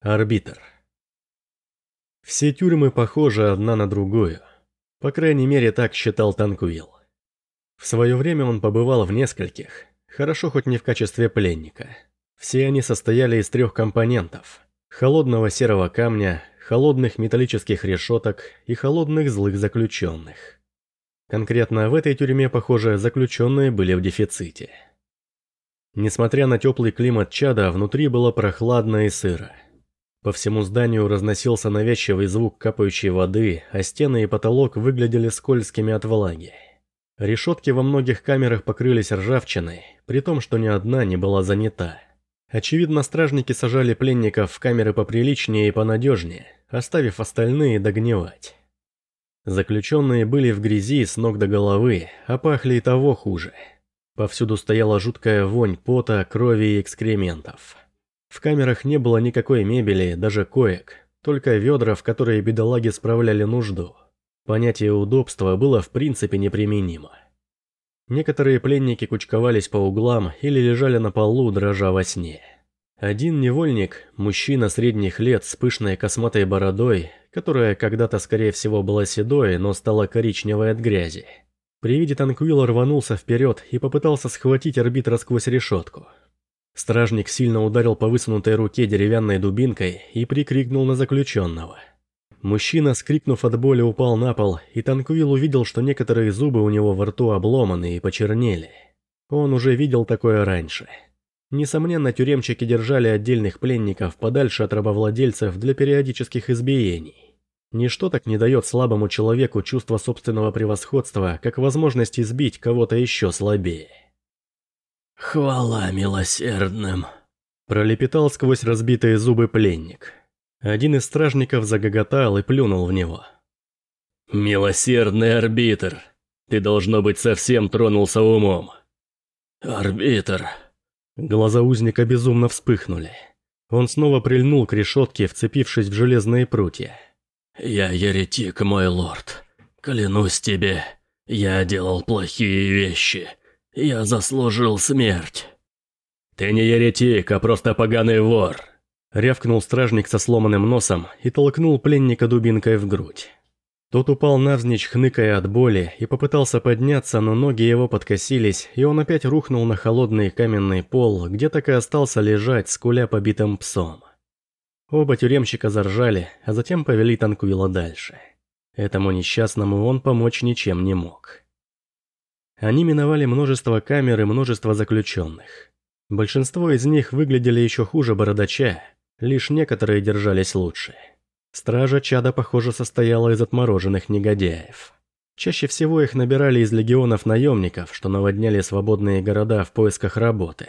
Арбитр. Все тюрьмы похожи одна на другую. По крайней мере, так считал Танкуил. В свое время он побывал в нескольких, хорошо хоть не в качестве пленника. Все они состояли из трех компонентов – холодного серого камня, холодных металлических решеток и холодных злых заключенных. Конкретно в этой тюрьме, похоже, заключенные были в дефиците. Несмотря на теплый климат чада, внутри было прохладно и сыро. По всему зданию разносился навязчивый звук капающей воды, а стены и потолок выглядели скользкими от влаги. Решетки во многих камерах покрылись ржавчиной, при том, что ни одна не была занята. Очевидно, стражники сажали пленников в камеры поприличнее и понадежнее, оставив остальные догнивать. Заключенные были в грязи с ног до головы, а пахли и того хуже. Повсюду стояла жуткая вонь пота, крови и экскрементов. В камерах не было никакой мебели, даже коек, только ведра, в которые бедолаги справляли нужду. Понятие удобства было в принципе неприменимо. Некоторые пленники кучковались по углам или лежали на полу, дрожа во сне. Один невольник, мужчина средних лет с пышной косматой бородой, которая когда-то скорее всего была седой, но стала коричневой от грязи. При виде Танквилла рванулся вперед и попытался схватить арбитра сквозь решетку. Стражник сильно ударил по высунутой руке деревянной дубинкой и прикрикнул на заключенного – Мужчина, скрикнув от боли, упал на пол, и Танквилл увидел, что некоторые зубы у него во рту обломаны и почернели. Он уже видел такое раньше. Несомненно, тюремщики держали отдельных пленников подальше от рабовладельцев для периодических избиений. Ничто так не дает слабому человеку чувство собственного превосходства, как возможность избить кого-то еще слабее. «Хвала милосердным!» Пролепетал сквозь разбитые зубы пленник. Один из стражников загоготал и плюнул в него. «Милосердный арбитр, ты, должно быть, совсем тронулся умом». «Арбитр...» Глаза узника безумно вспыхнули. Он снова прильнул к решетке, вцепившись в железные прутья. «Я еретик, мой лорд. Клянусь тебе, я делал плохие вещи. Я заслужил смерть». «Ты не еретик, а просто поганый вор», Рявкнул стражник со сломанным носом и толкнул пленника дубинкой в грудь. Тот упал навзничь, хныкая от боли, и попытался подняться, но ноги его подкосились, и он опять рухнул на холодный каменный пол, где так и остался лежать, скуля побитым псом. Оба тюремщика заржали, а затем повели Танкуила дальше. Этому несчастному он помочь ничем не мог. Они миновали множество камер и множество заключенных. Большинство из них выглядели еще хуже бородача, Лишь некоторые держались лучше. Стража чада, похоже, состояла из отмороженных негодяев. Чаще всего их набирали из легионов наемников, что наводняли свободные города в поисках работы.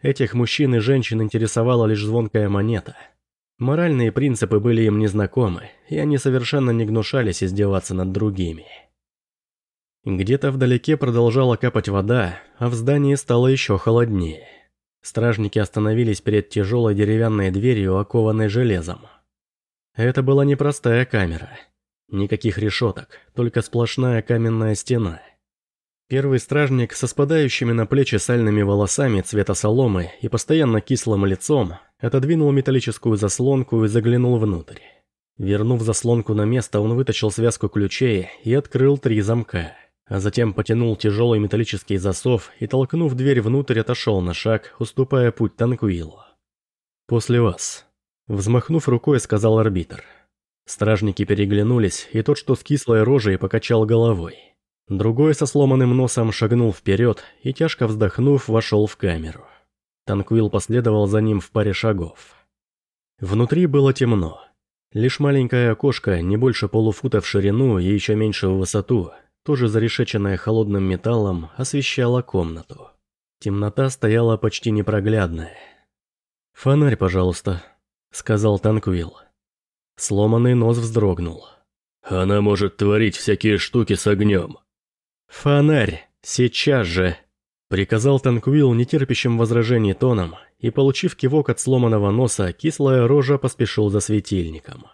Этих мужчин и женщин интересовала лишь звонкая монета. Моральные принципы были им незнакомы, и они совершенно не гнушались издеваться над другими. Где-то вдалеке продолжала капать вода, а в здании стало еще холоднее. Стражники остановились перед тяжелой деревянной дверью, окованной железом. Это была непростая камера. Никаких решеток, только сплошная каменная стена. Первый стражник со спадающими на плечи сальными волосами цвета соломы и постоянно кислым лицом отодвинул металлическую заслонку и заглянул внутрь. Вернув заслонку на место, он вытащил связку ключей и открыл три замка а затем потянул тяжелый металлический засов и, толкнув дверь внутрь, отошел на шаг, уступая путь Танкуилу. «После вас», — взмахнув рукой, сказал арбитр. Стражники переглянулись, и тот, что с кислой рожей, покачал головой. Другой со сломанным носом шагнул вперед и, тяжко вздохнув, вошел в камеру. Танквил последовал за ним в паре шагов. Внутри было темно. Лишь маленькое окошко, не больше полуфута в ширину и еще меньше в высоту, тоже зарешеченная холодным металлом, освещала комнату. Темнота стояла почти непроглядная. «Фонарь, пожалуйста», — сказал Танквилл. Сломанный нос вздрогнул. «Она может творить всякие штуки с огнем». «Фонарь! Сейчас же!» Приказал Танквилл нетерпящим возражений тоном, и, получив кивок от сломанного носа, кислая рожа поспешил за светильником.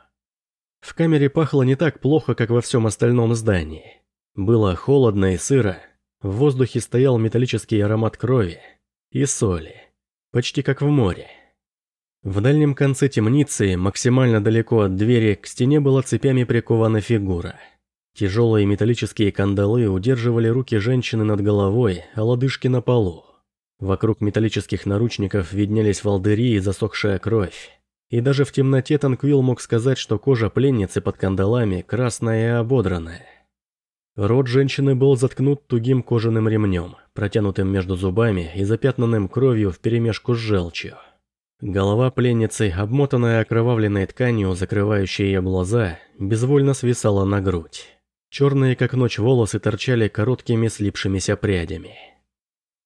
В камере пахло не так плохо, как во всем остальном здании. Было холодно и сыро, в воздухе стоял металлический аромат крови и соли, почти как в море. В дальнем конце темницы, максимально далеко от двери, к стене была цепями прикована фигура. Тяжелые металлические кандалы удерживали руки женщины над головой, а лодыжки на полу. Вокруг металлических наручников виднелись волдыри и засохшая кровь. И даже в темноте Танквилл мог сказать, что кожа пленницы под кандалами красная и ободранная. Рот женщины был заткнут тугим кожаным ремнем, протянутым между зубами и запятнанным кровью вперемешку с желчью. Голова пленницы, обмотанная окровавленной тканью, закрывающей ее глаза, безвольно свисала на грудь. Черные как ночь волосы торчали короткими слипшимися прядями.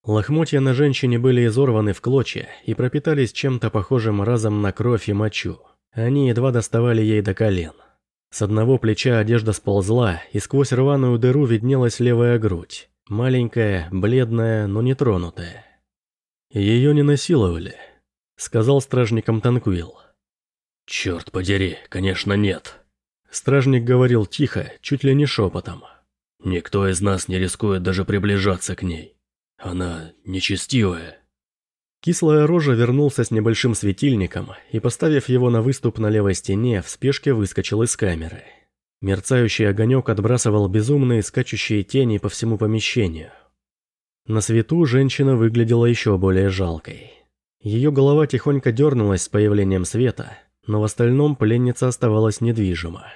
Лохмотья на женщине были изорваны в клочья и пропитались чем-то похожим разом на кровь и мочу. Они едва доставали ей до колен. С одного плеча одежда сползла, и сквозь рваную дыру виднелась левая грудь. Маленькая, бледная, но не тронутая. «Ее не насиловали», — сказал стражникам Танквилл. «Черт подери, конечно нет». Стражник говорил тихо, чуть ли не шепотом. «Никто из нас не рискует даже приближаться к ней. Она нечестивая. Кислая рожа вернулся с небольшим светильником и, поставив его на выступ на левой стене, в спешке выскочил из камеры. Мерцающий огонек отбрасывал безумные скачущие тени по всему помещению. На свету женщина выглядела еще более жалкой. Ее голова тихонько дернулась с появлением света, но в остальном пленница оставалась недвижима.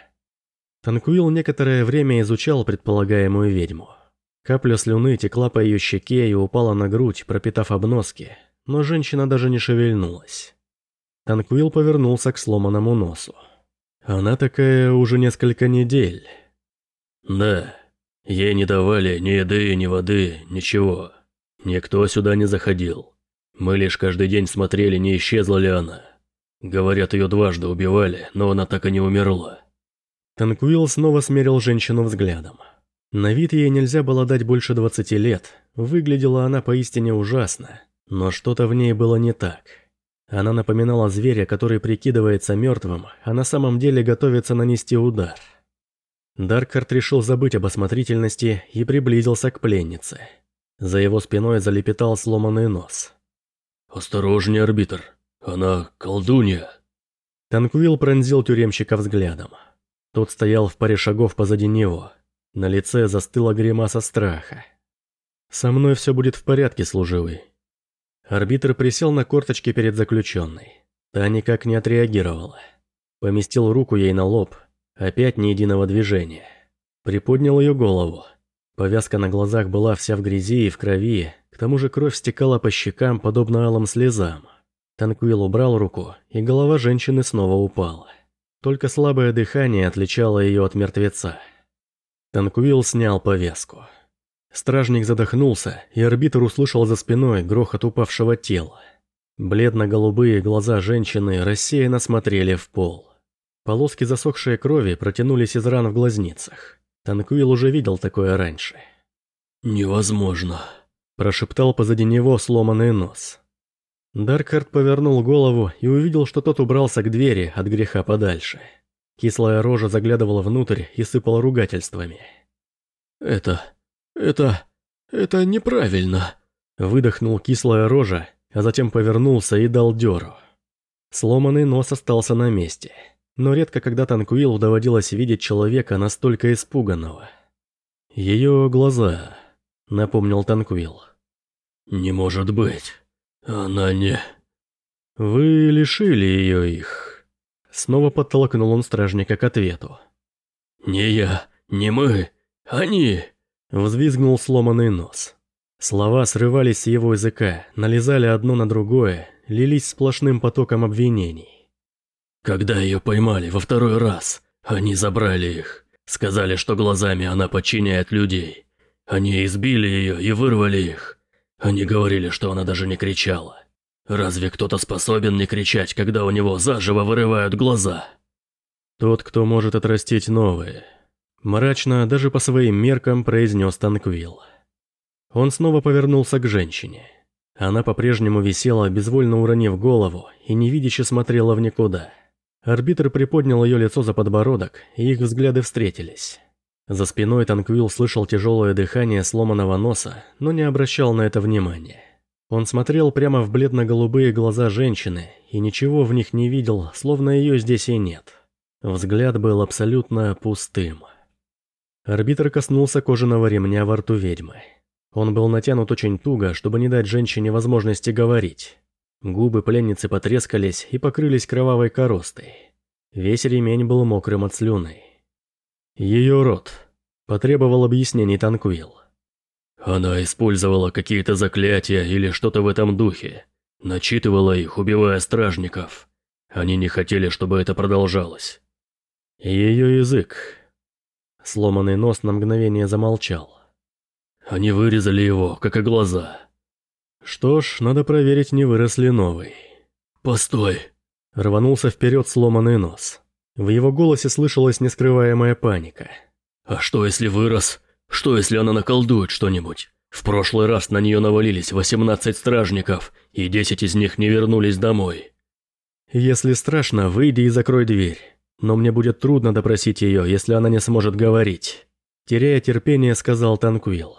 Танкуил некоторое время изучал предполагаемую ведьму. Капля слюны текла по ее щеке и упала на грудь, пропитав обноски, но женщина даже не шевельнулась. Танквилл повернулся к сломанному носу. Она такая уже несколько недель. Да, ей не давали ни еды, ни воды, ничего. Никто сюда не заходил. Мы лишь каждый день смотрели, не исчезла ли она. Говорят, ее дважды убивали, но она так и не умерла. Танквилл снова смерил женщину взглядом. На вид ей нельзя было дать больше 20 лет, выглядела она поистине ужасно, но что-то в ней было не так. Она напоминала зверя, который прикидывается мертвым, а на самом деле готовится нанести удар. Даркхард решил забыть об осмотрительности и приблизился к пленнице. За его спиной залепетал сломанный нос. «Осторожнее, арбитр, она колдунья!» Танквилл пронзил тюремщика взглядом. Тот стоял в паре шагов позади него – на лице застыла гримаса страха. «Со мной все будет в порядке, служивый». Арбитр присел на корточки перед заключенной. Та никак не отреагировала. Поместил руку ей на лоб. Опять ни единого движения. Приподнял ее голову. Повязка на глазах была вся в грязи и в крови, к тому же кровь стекала по щекам, подобно алым слезам. Танквилл убрал руку, и голова женщины снова упала. Только слабое дыхание отличало ее от мертвеца. Танкуил снял повязку. Стражник задохнулся, и арбитр услышал за спиной грохот упавшего тела. Бледно-голубые глаза женщины рассеянно смотрели в пол. Полоски засохшей крови протянулись из ран в глазницах. Танкуил уже видел такое раньше. «Невозможно», – прошептал позади него сломанный нос. Даркхард повернул голову и увидел, что тот убрался к двери от греха подальше. Кислая рожа заглядывала внутрь и сыпала ругательствами. «Это... это... это неправильно», — выдохнул кислая рожа, а затем повернулся и дал дёру. Сломанный нос остался на месте, но редко когда Танкуилу доводилось видеть человека настолько испуганного. «Ее глаза», — напомнил Танкуил. «Не может быть. Она не...» «Вы лишили ее их», Снова подтолкнул он стражника к ответу. «Не я, не мы, они!» Взвизгнул сломанный нос. Слова срывались с его языка, налезали одно на другое, лились сплошным потоком обвинений. «Когда ее поймали во второй раз, они забрали их. Сказали, что глазами она подчиняет людей. Они избили ее и вырвали их. Они говорили, что она даже не кричала. Разве кто-то способен не кричать, когда у него заживо вырывают глаза? Тот, кто может отрастить новые. Мрачно, даже по своим меркам, произнес Танквилл. Он снова повернулся к женщине. Она по-прежнему висела, безвольно уронив голову, и невидяще смотрела в никуда. Арбитр приподнял ее лицо за подбородок, и их взгляды встретились. За спиной Танквилл слышал тяжелое дыхание сломанного носа, но не обращал на это внимания. Он смотрел прямо в бледно-голубые глаза женщины и ничего в них не видел, словно ее здесь и нет. Взгляд был абсолютно пустым. Арбитр коснулся кожаного ремня во рту ведьмы. Он был натянут очень туго, чтобы не дать женщине возможности говорить. Губы пленницы потрескались и покрылись кровавой коростой. Весь ремень был мокрым от слюны. Ее рот. Потребовал объяснений Танквилл. Она использовала какие-то заклятия или что-то в этом духе. Начитывала их, убивая стражников. Они не хотели, чтобы это продолжалось. Ее язык. Сломанный нос на мгновение замолчал. Они вырезали его, как и глаза. Что ж, надо проверить, не вырос ли новый. «Постой!» Рванулся вперед сломанный нос. В его голосе слышалась нескрываемая паника. «А что, если вырос? Что, если она наколдует что-нибудь? В прошлый раз на нее навалились 18 стражников, и 10 из них не вернулись домой». «Если страшно, выйди и закрой дверь. Но мне будет трудно допросить ее, если она не сможет говорить». Теряя терпение, сказал Танквилл.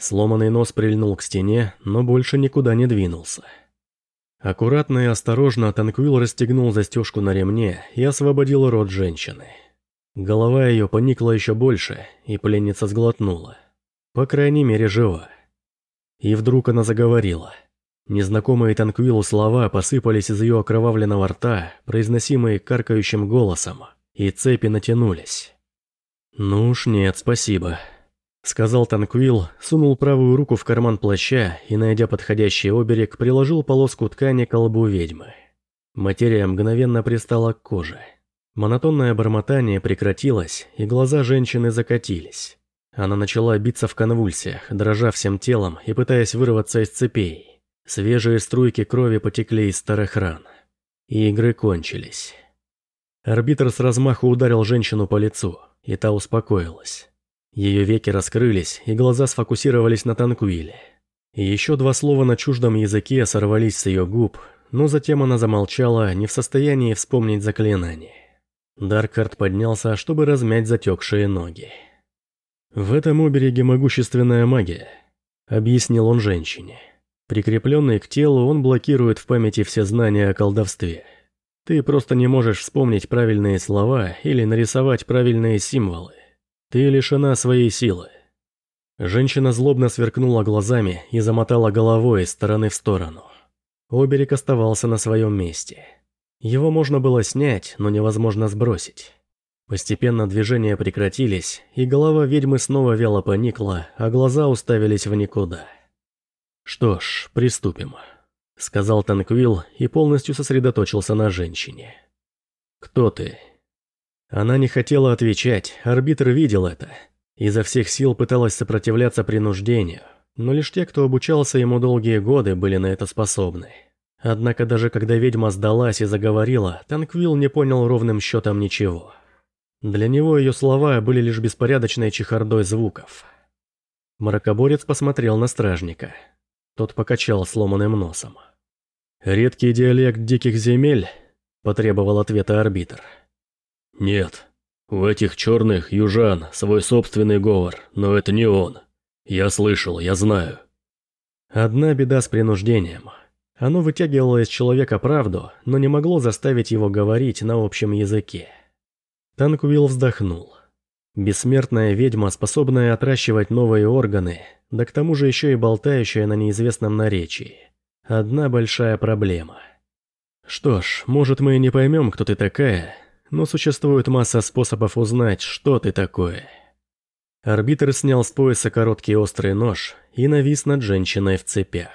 Сломанный нос прильнул к стене, но больше никуда не двинулся. Аккуратно и осторожно Танквилл расстегнул застежку на ремне и освободил рот женщины. Голова ее поникла еще больше, и пленница сглотнула. По крайней мере, жива. И вдруг она заговорила. Незнакомые Танквиллу слова посыпались из ее окровавленного рта, произносимые каркающим голосом, и цепи натянулись. «Ну уж нет, спасибо», Сказал Танквилл, сунул правую руку в карман плаща и, найдя подходящий оберег, приложил полоску ткани к колбу ведьмы. Материя мгновенно пристала к коже. Монотонное бормотание прекратилось, и глаза женщины закатились. Она начала биться в конвульсиях, дрожа всем телом и пытаясь вырваться из цепей. Свежие струйки крови потекли из старых ран. И игры кончились. Арбитр с размаху ударил женщину по лицу, и та успокоилась. Ее веки раскрылись, и глаза сфокусировались на Танкуиле. Еще два слова на чуждом языке сорвались с ее губ, но затем она замолчала, не в состоянии вспомнить заклинание. Даркхард поднялся, чтобы размять затекшие ноги. «В этом обереге могущественная магия», — объяснил он женщине. Прикрепленный к телу, он блокирует в памяти все знания о колдовстве. Ты просто не можешь вспомнить правильные слова или нарисовать правильные символы. Ты лишена своей силы. Женщина злобно сверкнула глазами и замотала головой из стороны в сторону. Оберег оставался на своем месте. Его можно было снять, но невозможно сбросить. Постепенно движения прекратились, и голова ведьмы снова вяло поникла, а глаза уставились в никуда. «Что ж, приступим», — сказал Танквилл и полностью сосредоточился на женщине. «Кто ты?» Она не хотела отвечать, арбитр видел это. Изо всех сил пыталась сопротивляться принуждению, но лишь те, кто обучался ему долгие годы, были на это способны. Однако даже когда ведьма сдалась и заговорила, Танквилл не понял ровным счетом ничего. Для него ее слова были лишь беспорядочной чехардой звуков. Мракоборец посмотрел на стражника. Тот покачал сломанным носом. «Редкий диалект диких земель?» – потребовал ответа арбитр. «Нет. У этих черных южан свой собственный говор, но это не он. Я слышал, я знаю». Одна беда с принуждением. Оно вытягивало из человека правду, но не могло заставить его говорить на общем языке. Танквилл вздохнул. Бессмертная ведьма, способная отращивать новые органы, да к тому же еще и болтающая на неизвестном наречии. Одна большая проблема. Что ж, может мы и не поймем, кто ты такая, но существует масса способов узнать, что ты такое. Арбитр снял с пояса короткий острый нож и навис над женщиной в цепях.